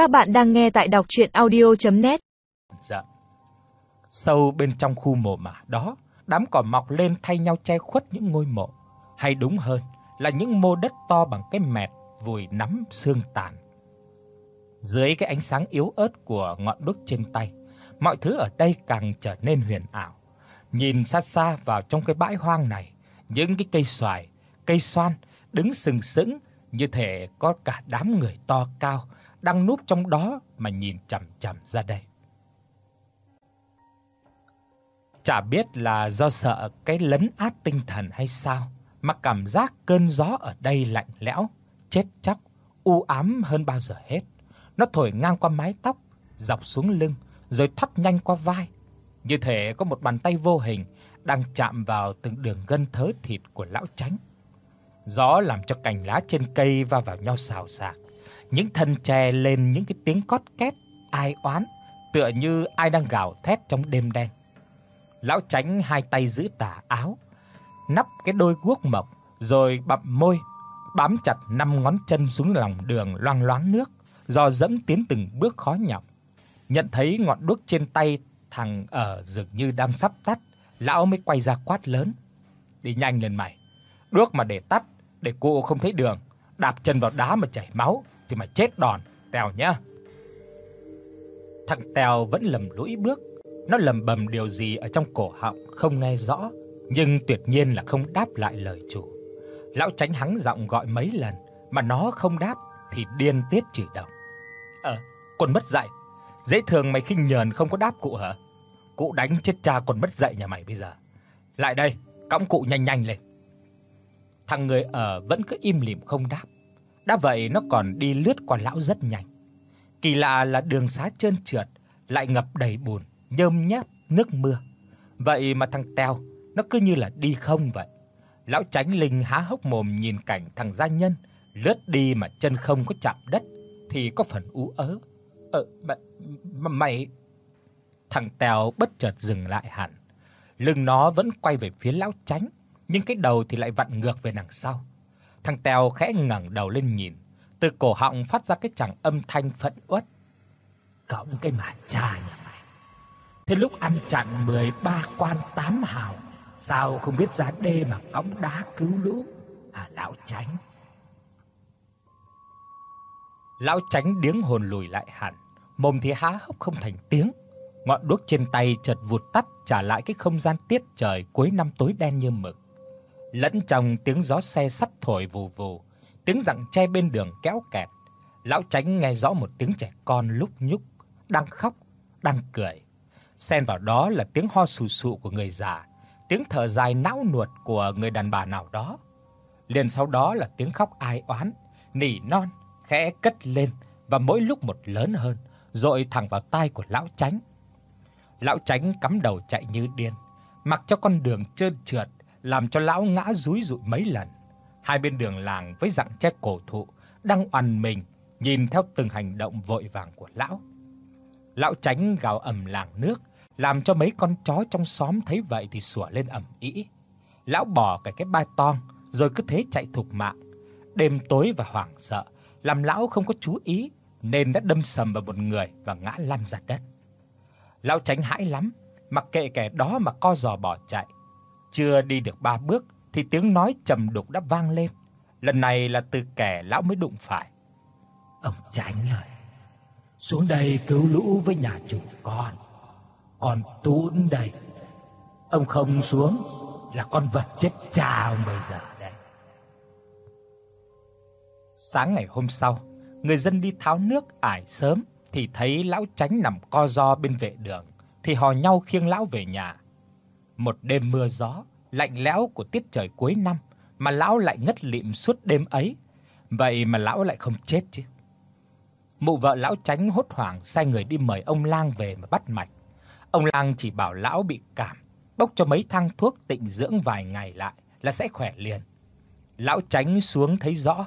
Các bạn đang nghe tại đọc audio net Dạ. Sâu bên trong khu mộ mà đó, đám cỏ mọc lên thay nhau che khuất những ngôi mộ, hay đúng hơn là những mô đất to bằng cái mẹt vùi nắm xương tàn. Dưới cái ánh sáng yếu ớt của ngọn đuốc trên tay, mọi thứ ở đây càng trở nên huyền ảo. Nhìn xa xa vào trong cái bãi hoang này, những cái cây xoài, cây xoan đứng sừng sững như thể có cả đám người to cao đang núp trong đó mà nhìn chằm chằm ra đây. Chả biết là do sợ cái lấn át tinh thần hay sao, mà cảm giác cơn gió ở đây lạnh lẽo, chết chóc, u ám hơn bao giờ hết. Nó thổi ngang qua mái tóc, dọc xuống lưng, rồi thoát nhanh qua vai, như thể có một bàn tay vô hình đang chạm vào từng đường gân thớ thịt của lão Tránh. Gió làm cho cành lá trên cây va vào nhau xào xạc, những thân tre lên những cái tiếng cót két ai oán, tựa như ai đang gào thét trong đêm đen. Lão Tránh hai tay giữ tà áo, nắp cái đôi guốc mộc rồi bặm môi, bám chặt năm ngón chân xuống lòng đường loang loáng nước, do dẫm tiến từng bước khó nhọc. Nhận thấy ngọn đuốc trên tay thằng ở dường như đang sắp tắt, lão mới quay ra quát lớn: "Đi nhanh lên mày, đuốc mà để tắt, để cô không thấy đường, đạp chân vào đá mà chảy máu thì mày chết đòn, Tèo nhá." Thằng Tèo vẫn lầm lũi bước, nó lầm bầm điều gì ở trong cổ họng không nghe rõ, nhưng tuyệt nhiên là không đáp lại lời chủ. Lão Tránh hắng giọng gọi mấy lần mà nó không đáp thì điên tiết chửi đồng. "Ờ, con mất dạy, dễ thường mày khinh nhờn không có đáp cụ hả? Cụ đánh chết cha còn mất dạy nhà mày bây giờ. Lại đây, cõng cụ nhanh nhanh lên." Thằng người ở vẫn cứ im lìm không đáp. Đã vậy nó còn đi lướt qua lão rất nhanh. Kỳ lạ là đường xá trơn trượt, lại ngập đầy bùn, nhơm nháp nước mưa. Vậy mà thằng Teo nó cứ như là đi không vậy. Lão Tránh Linh há hốc mồm nhìn cảnh thằng gia nhân lướt đi mà chân không có chạm đất thì có phần ú ớ. "Ờ mày, mày Thằng Tèo bất chợt dừng lại hẳn. Lưng nó vẫn quay về phía lão Tránh, nhưng cái đầu thì lại vặn ngược về đằng sau. Thằng Tèo khẽ ngẩng đầu lên nhìn, từ cổ họng phát ra cái chàng âm thanh phẫn uất. "Cõng cái mà cha nhà mày. Thế lúc ăn chặn 13 quan 8 hào, sao không biết ra đê mà cõng đá cứu lũ à lão Tránh?" Lão Tránh điếng hồn lùi lại hẳn, mồm thì há hốc không thành tiếng. Ngọn đuốc trên tay chợt vụt tắt trả lại cái không gian tiết trời cuối năm tối đen như mực. Lẫn trong tiếng gió xe sắt thổi vù vù, tiếng rặng tre bên đường kéo kẹt, lão Tránh nghe rõ một tiếng trẻ con lúc nhúc, đang khóc, đang cười. Xen vào đó là tiếng ho sù sụ của người già, tiếng thở dài não nuột của người đàn bà nào đó. Liền sau đó là tiếng khóc ai oán, nỉ non khẽ cất lên và mỗi lúc một lớn hơn, rồi thẳng vào tai của lão Tránh. Lão Tránh cắm đầu chạy như điên, mặc cho con đường trơn trượt làm cho lão ngã rúi rụi mấy lần. Hai bên đường làng với dạng tre cổ thụ đang oằn mình nhìn theo từng hành động vội vàng của lão. Lão Tránh gào ầm làng nước, làm cho mấy con chó trong xóm thấy vậy thì sủa lên ầm ĩ. Lão bỏ cả cái ba tong rồi cứ thế chạy thục mạng. Đêm tối và hoảng sợ, làm lão không có chú ý nên đã đâm sầm vào một người và ngã lăn ra đất. Lão tránh hãi lắm, mặc kệ kẻ đó mà co giò bỏ chạy. Chưa đi được ba bước thì tiếng nói trầm đục đã vang lên. Lần này là từ kẻ lão mới đụng phải. Ông Tránh ơi, xuống đây cứu lũ với nhà chủ con. Con Tún đây. Ông không xuống là con vật chết cha ông bây giờ đây. Sáng ngày hôm sau, người dân đi tháo nước ải sớm thì thấy lão Tránh nằm co ro bên vệ đường, thì hò nhau khiêng lão về nhà. Một đêm mưa gió, lạnh lẽo của tiết trời cuối năm mà lão lại ngất lịm suốt đêm ấy, vậy mà lão lại không chết chứ. Mụ vợ lão Tránh hốt hoảng sai người đi mời ông Lang về mà bắt mạch. Ông Lang chỉ bảo lão bị cảm, bốc cho mấy thang thuốc tịnh dưỡng vài ngày lại là sẽ khỏe liền. Lão Tránh xuống thấy rõ,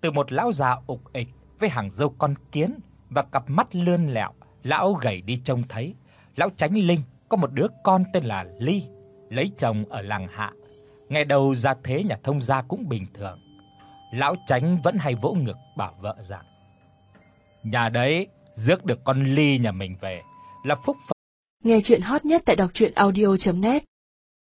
từ một lão già ục ịch với hàng râu con kiến và cặp mắt lươn lẹo, lão gầy đi trông thấy, lão Tránh Linh có một đứa con tên là Ly, lấy chồng ở làng Hạ. Ngày đầu gia thế nhà thông gia cũng bình thường. Lão Tránh vẫn hay vỗ ngực bảo vợ rằng: Nhà đấy, rước được con Ly nhà mình về là phúc Nghe truyện hot nhất tại doctruyenaudio.net